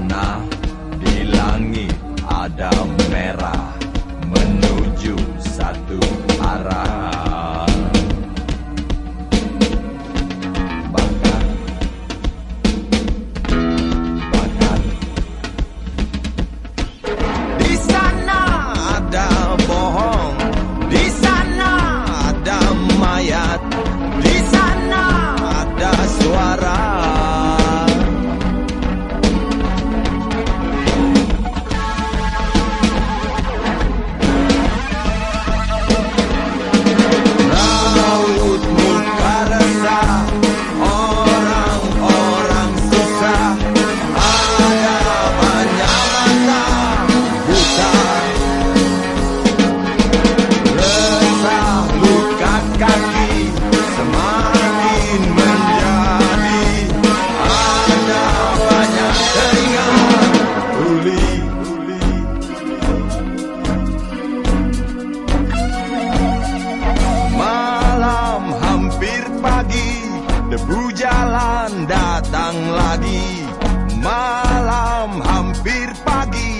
sana di langit ada merah menuju satu arah. bir pagi,